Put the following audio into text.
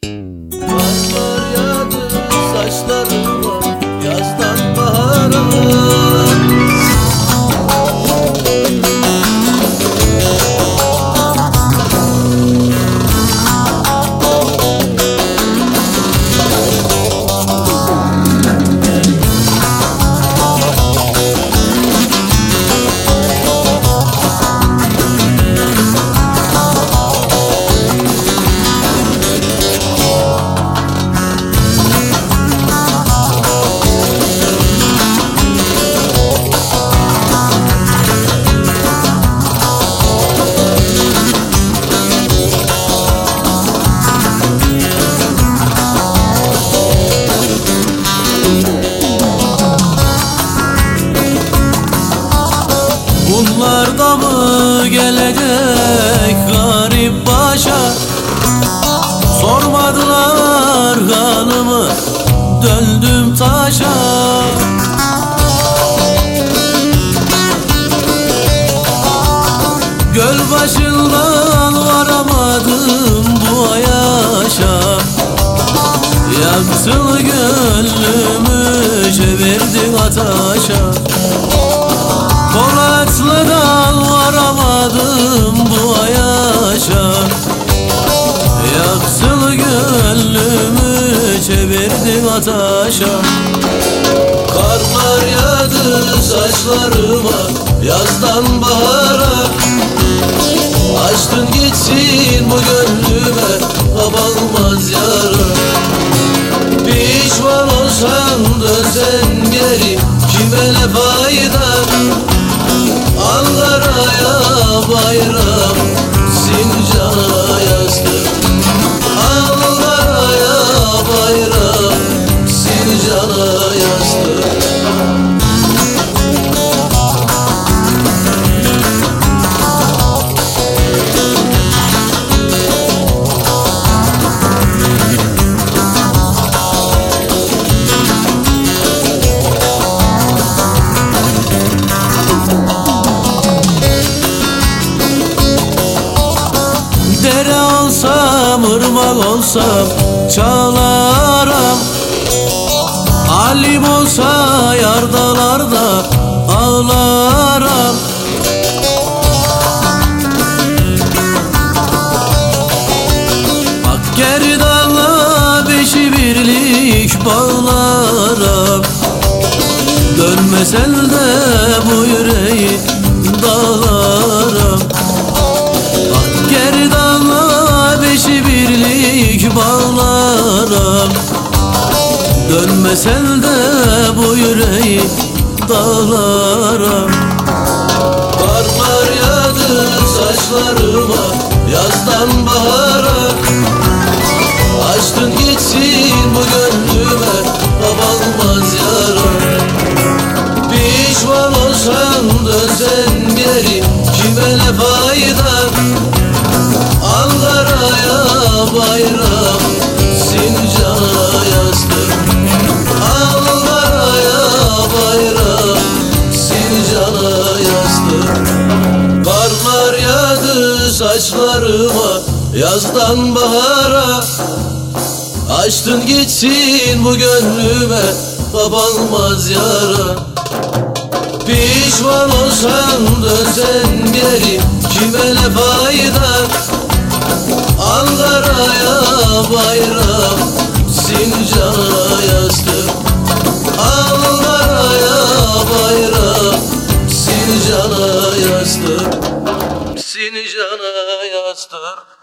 Mm-hmm. Gelecek garip başa? Sormadılar halımı döndüm taşa. Göl başından varamadım bu yaşa. Yaktın gönlümü çevirdin ataşa çevirdin ataşa Karlar yağdı saçlarıma yazdan bahara. Açtın gitsin bu gönlüme kapanmaz yara. Pişman olsan dönsen geri kime ne fayda? Ankara'ya bayram Sincan'a yastık olsam Çağlarım Halim olsa yardalarda ağlarım. Bak gerdanla beşi birlik bağlarım. Dönmesen de bu yüreği dağlarım Dönmesen de bu yüreği dağlarım Karlar yağdı saçlarıma yazdan bahara. Açtın gitsin bu gönlüme kapanmaz yara. Pişman olsan dönsen geri kime ne fayda? Ankara'ya bayram saçlarıma Yazdan bahara. Açtın gitsin bu gönlüme Kapanmaz yara. Pişman olsan dönsen geri Kime ne fayda? Ankara'ya bayram Sincan'a yastık Ankara'ya bayram Sincan'a yastık Sincan'a yastık